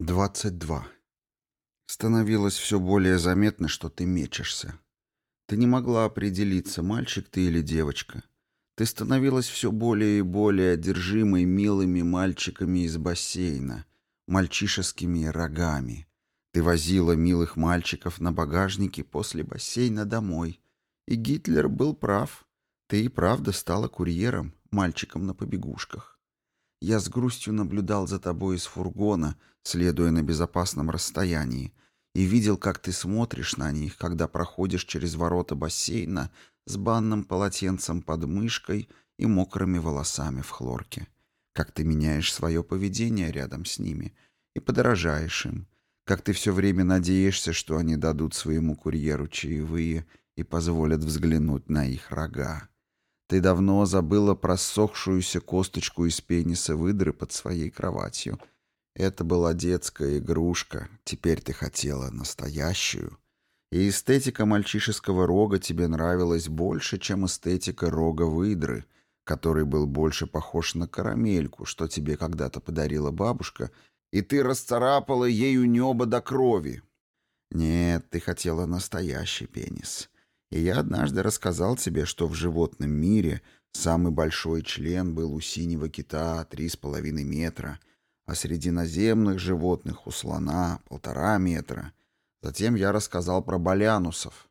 22. Становилось все более заметно, что ты мечешься. Ты не могла определиться, мальчик ты или девочка. Ты становилась все более и более одержимой милыми мальчиками из бассейна, мальчишескими рогами. Ты возила милых мальчиков на багажнике после бассейна домой. И Гитлер был прав. Ты и правда стала курьером, мальчиком на побегушках. Я с грустью наблюдал за тобой из фургона, следуя на безопасном расстоянии, и видел, как ты смотришь на них, когда проходишь через ворота бассейна с банным полотенцем под мышкой и мокрыми волосами в хлорке. Как ты меняешь свое поведение рядом с ними и подражаешь им. Как ты все время надеешься, что они дадут своему курьеру чаевые и позволят взглянуть на их рога. Ты давно забыла про ссохшуюся косточку из пениса выдры под своей кроватью. Это была детская игрушка, теперь ты хотела настоящую. И эстетика мальчишеского рога тебе нравилась больше, чем эстетика рога выдры, который был больше похож на карамельку, что тебе когда-то подарила бабушка, и ты расцарапала ею небо до крови. Нет, ты хотела настоящий пенис. И я однажды рассказал тебе, что в животном мире самый большой член был у синего кита три с половиной метра, а среди наземных животных у слона полтора метра. Затем я рассказал про балянусов,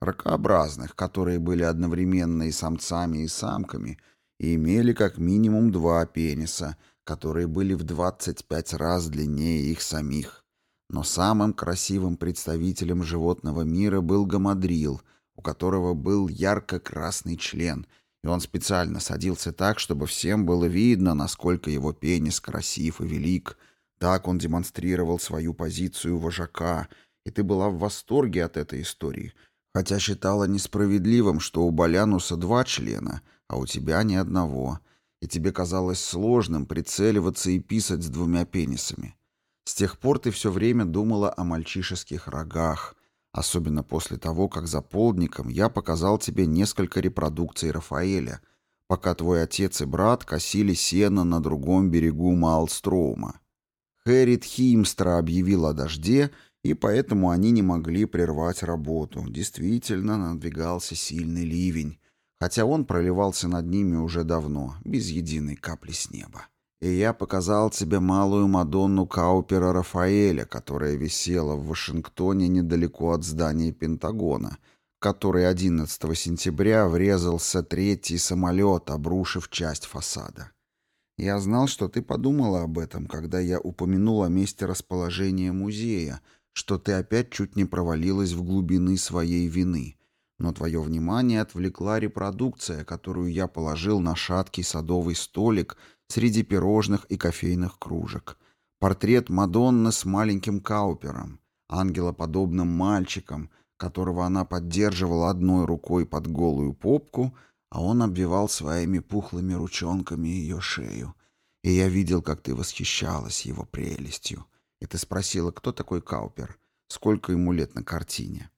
ракообразных, которые были одновременно и самцами, и самками, и имели как минимум два пениса, которые были в 25 раз длиннее их самих. Но самым красивым представителем животного мира был гамадрил, у которого был ярко-красный член, и он специально садился так, чтобы всем было видно, насколько его пенис красив и велик. Так он демонстрировал свою позицию вожака, и ты была в восторге от этой истории, хотя считала несправедливым, что у Балянуса два члена, а у тебя ни одного, и тебе казалось сложным прицеливаться и писать с двумя пенисами. С тех пор ты все время думала о мальчишеских рогах, особенно после того, как за полдником я показал тебе несколько репродукций Рафаэля, пока твой отец и брат косили сено на другом берегу Маалстроума. Хэрит Химстра объявил о дожде, и поэтому они не могли прервать работу. Действительно, надвигался сильный ливень, хотя он проливался над ними уже давно, без единой капли с неба и я показал тебе малую Мадонну Каупера Рафаэля, которая висела в Вашингтоне недалеко от здания Пентагона, который 11 сентября врезался третий самолет, обрушив часть фасада. Я знал, что ты подумала об этом, когда я упомянул о месте расположения музея, что ты опять чуть не провалилась в глубины своей вины. Но твое внимание отвлекла репродукция, которую я положил на шаткий садовый столик — среди пирожных и кофейных кружек. Портрет Мадонны с маленьким Каупером, ангелоподобным мальчиком, которого она поддерживала одной рукой под голую попку, а он обвивал своими пухлыми ручонками ее шею. И я видел, как ты восхищалась его прелестью. И ты спросила, кто такой Каупер, сколько ему лет на картине,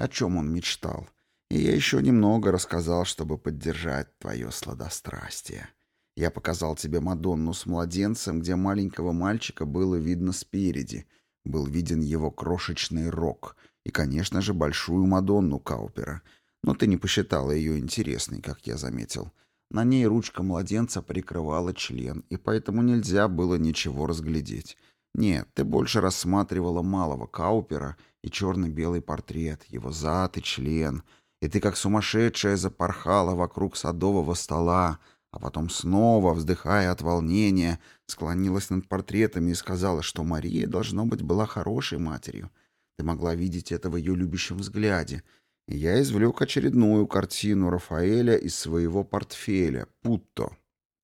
о чем он мечтал. И я еще немного рассказал, чтобы поддержать твое сладострастие. Я показал тебе Мадонну с младенцем, где маленького мальчика было видно спереди. Был виден его крошечный рог. И, конечно же, большую Мадонну Каупера. Но ты не посчитала ее интересной, как я заметил. На ней ручка младенца прикрывала член, и поэтому нельзя было ничего разглядеть. Нет, ты больше рассматривала малого Каупера и черно-белый портрет, его зад и член. И ты как сумасшедшая запорхала вокруг садового стола, а потом снова, вздыхая от волнения, склонилась над портретами и сказала, что Мария, должно быть, была хорошей матерью. Ты могла видеть это в ее любящем взгляде. И я извлек очередную картину Рафаэля из своего портфеля «Путто».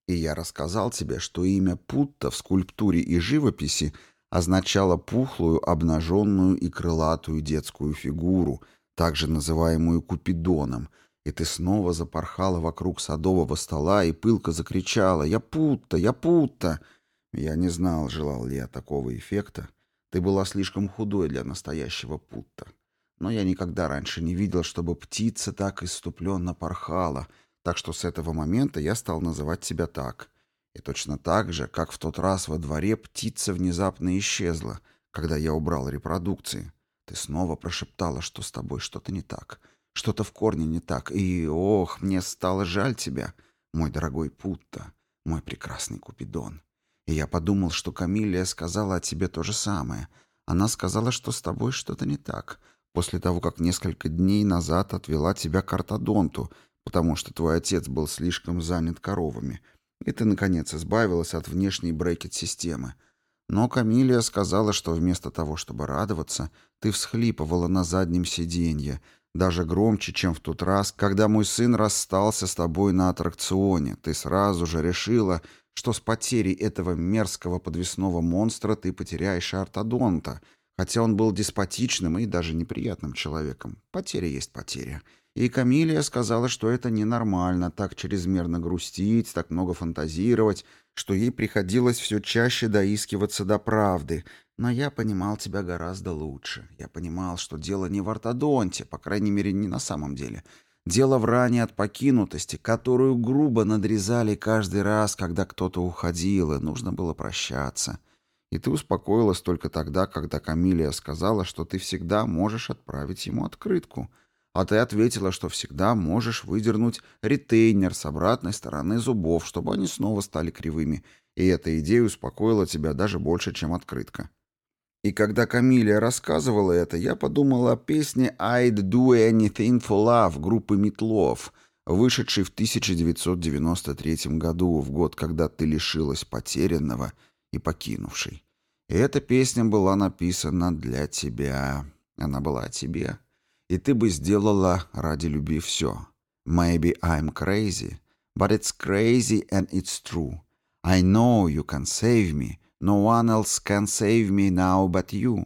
И я рассказал тебе, что имя Путто в скульптуре и живописи означало пухлую, обнаженную и крылатую детскую фигуру, также называемую Купидоном — и ты снова запорхала вокруг садового стола и пылко закричала «Я путта! Я путта!» Я не знал, желал ли я такого эффекта. Ты была слишком худой для настоящего путта. Но я никогда раньше не видел, чтобы птица так иступленно порхала, так что с этого момента я стал называть тебя так. И точно так же, как в тот раз во дворе птица внезапно исчезла, когда я убрал репродукции. Ты снова прошептала, что с тобой что-то не так. Что-то в корне не так. И, ох, мне стало жаль тебя, мой дорогой Путта, мой прекрасный Купидон. И я подумал, что Камилия сказала о тебе то же самое. Она сказала, что с тобой что-то не так, после того, как несколько дней назад отвела тебя к ортодонту, потому что твой отец был слишком занят коровами, и ты, наконец, избавилась от внешней брекет-системы. Но Камилия сказала, что вместо того, чтобы радоваться, ты всхлипывала на заднем сиденье, даже громче, чем в тот раз, когда мой сын расстался с тобой на аттракционе. Ты сразу же решила, что с потерей этого мерзкого подвесного монстра ты потеряешь ортодонта, хотя он был деспотичным и даже неприятным человеком. Потеря есть потеря. И Камилия сказала, что это ненормально, так чрезмерно грустить, так много фантазировать, что ей приходилось все чаще доискиваться до правды. Но я понимал тебя гораздо лучше. Я понимал, что дело не в ортодонте, по крайней мере, не на самом деле. Дело в ране от покинутости, которую грубо надрезали каждый раз, когда кто-то уходил, и нужно было прощаться. И ты успокоилась только тогда, когда Камилия сказала, что ты всегда можешь отправить ему открытку — а ты ответила, что всегда можешь выдернуть ретейнер с обратной стороны зубов, чтобы они снова стали кривыми. И эта идея успокоила тебя даже больше, чем открытка. И когда Камилия рассказывала это, я подумала о песне «I'd do anything for love» группы Метлов, вышедшей в 1993 году, в год, когда ты лишилась потерянного и покинувшей. И эта песня была написана для тебя. Она была о тебе и ты бы сделала ради любви все. Maybe I'm crazy, but it's crazy and it's true. I know you can save me, no one else can save me now but you.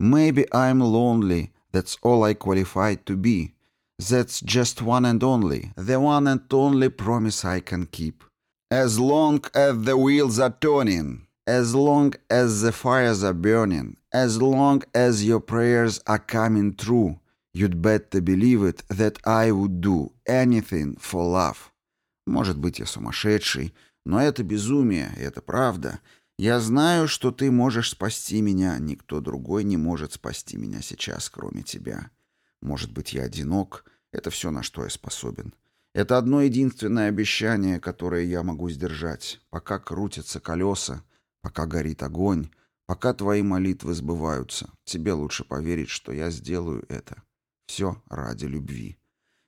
Maybe I'm lonely, that's all I qualified to be. That's just one and only, the one and only promise I can keep. As long as the wheels are turning, as long as the fires are burning, as long as your prayers are coming true, You'd better believe it that I would do anything for love. Может быть, я сумасшедший, но это безумие, это правда. Я знаю, что ты можешь спасти меня, никто другой не может спасти меня сейчас, кроме тебя. Может быть, я одинок, это все, на что я способен. Это одно единственное обещание, которое я могу сдержать. Пока крутятся колеса, пока горит огонь, пока твои молитвы сбываются, тебе лучше поверить, что я сделаю это. Все ради любви.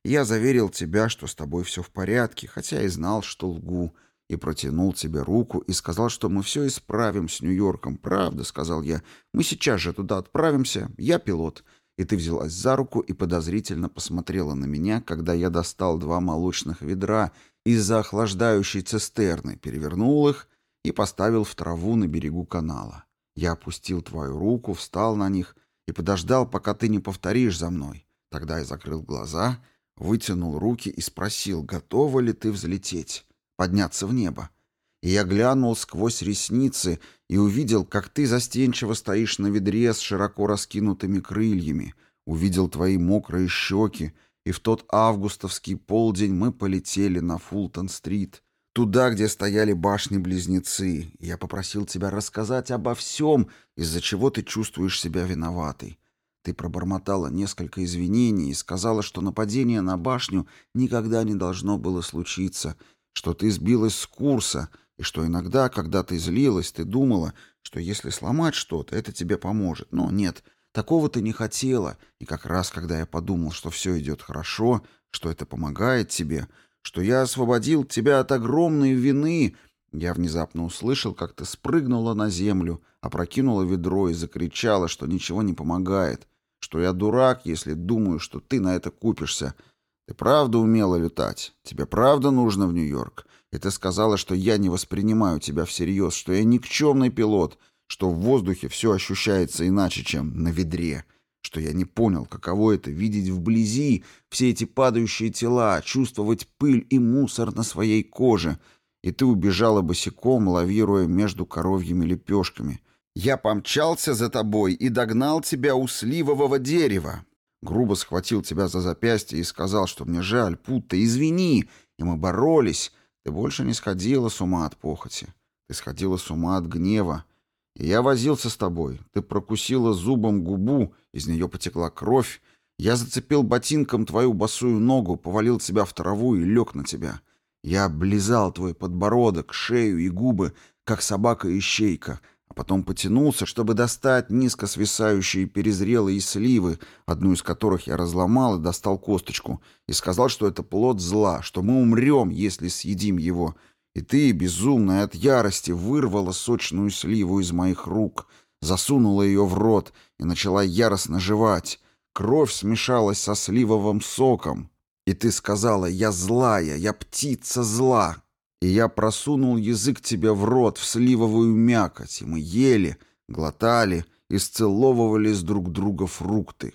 Я заверил тебя, что с тобой все в порядке, хотя и знал, что лгу, и протянул тебе руку и сказал, что мы все исправим с Нью-Йорком. Правда, сказал я. Мы сейчас же туда отправимся. Я пилот. И ты взялась за руку и подозрительно посмотрела на меня, когда я достал два молочных ведра из-за охлаждающей цистерны, перевернул их и поставил в траву на берегу канала. Я опустил твою руку, встал на них и подождал, пока ты не повторишь за мной. Тогда я закрыл глаза, вытянул руки и спросил, готова ли ты взлететь, подняться в небо. И я глянул сквозь ресницы и увидел, как ты застенчиво стоишь на ведре с широко раскинутыми крыльями, увидел твои мокрые щеки, и в тот августовский полдень мы полетели на Фултон-стрит, туда, где стояли башни-близнецы. Я попросил тебя рассказать обо всем, из-за чего ты чувствуешь себя виноватой. Ты пробормотала несколько извинений и сказала, что нападение на башню никогда не должно было случиться, что ты сбилась с курса, и что иногда, когда ты злилась, ты думала, что если сломать что-то, это тебе поможет. Но нет, такого ты не хотела, и как раз когда я подумал, что все идет хорошо, что это помогает тебе, что я освободил тебя от огромной вины, я внезапно услышал, как ты спрыгнула на землю, опрокинула ведро и закричала, что ничего не помогает, что я дурак, если думаю, что ты на это купишься. Ты правда умела летать? Тебе правда нужно в Нью-Йорк? И ты сказала, что я не воспринимаю тебя всерьез, что я никчемный пилот, что в воздухе все ощущается иначе, чем на ведре, что я не понял, каково это видеть вблизи все эти падающие тела, чувствовать пыль и мусор на своей коже, и ты убежала босиком, лавируя между коровьими лепешками, я помчался за тобой и догнал тебя у сливового дерева. Грубо схватил тебя за запястье и сказал, что мне жаль, Путта, извини. И мы боролись. Ты больше не сходила с ума от похоти. Ты сходила с ума от гнева. И я возился с тобой. Ты прокусила зубом губу, из нее потекла кровь. Я зацепил ботинком твою босую ногу, повалил тебя в траву и лег на тебя. Я облизал твой подбородок, шею и губы, как собака-ищейка, а потом потянулся, чтобы достать низко свисающие перезрелые сливы, одну из которых я разломал и достал косточку, и сказал, что это плод зла, что мы умрем, если съедим его. И ты, безумная от ярости, вырвала сочную сливу из моих рук, засунула ее в рот и начала яростно жевать. Кровь смешалась со сливовым соком, и ты сказала «Я злая, я птица зла». И я просунул язык тебе в рот, в сливовую мякоть, и мы ели, глотали, исцеловывались друг друга фрукты.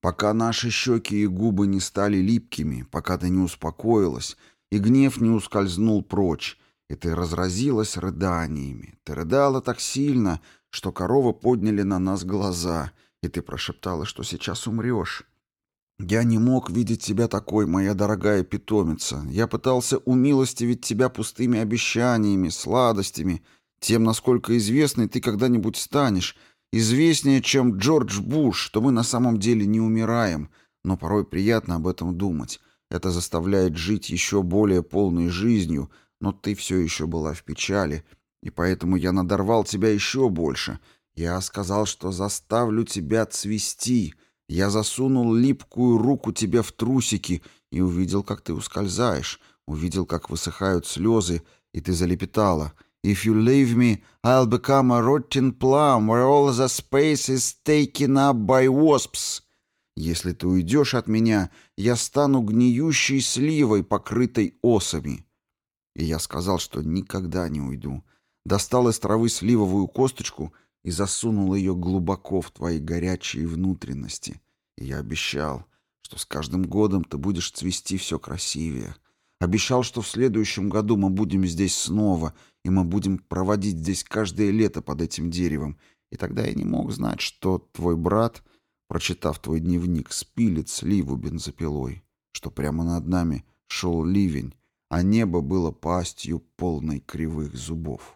Пока наши щеки и губы не стали липкими, пока ты не успокоилась, и гнев не ускользнул прочь, и ты разразилась рыданиями. Ты рыдала так сильно, что коровы подняли на нас глаза, и ты прошептала, что сейчас умрешь. Я не мог видеть тебя такой, моя дорогая питомица. Я пытался умилостивить тебя пустыми обещаниями, сладостями, тем, насколько известной ты когда-нибудь станешь, известнее, чем Джордж Буш, что мы на самом деле не умираем, но порой приятно об этом думать. Это заставляет жить еще более полной жизнью, но ты все еще была в печали, и поэтому я надорвал тебя еще больше. Я сказал, что заставлю тебя цвести — я засунул липкую руку тебе в трусики и увидел, как ты ускользаешь, увидел, как высыхают слезы, и ты залепетала. «If you leave me, I'll become a rotten plum where all the space is taken up by wasps». «Если ты уйдешь от меня, я стану гниющей сливой, покрытой осами». И я сказал, что никогда не уйду. Достал из травы сливовую косточку — и засунул ее глубоко в твои горячие внутренности. И я обещал, что с каждым годом ты будешь цвести все красивее. Обещал, что в следующем году мы будем здесь снова, и мы будем проводить здесь каждое лето под этим деревом. И тогда я не мог знать, что твой брат, прочитав твой дневник, спилит сливу бензопилой, что прямо над нами шел ливень, а небо было пастью полной кривых зубов.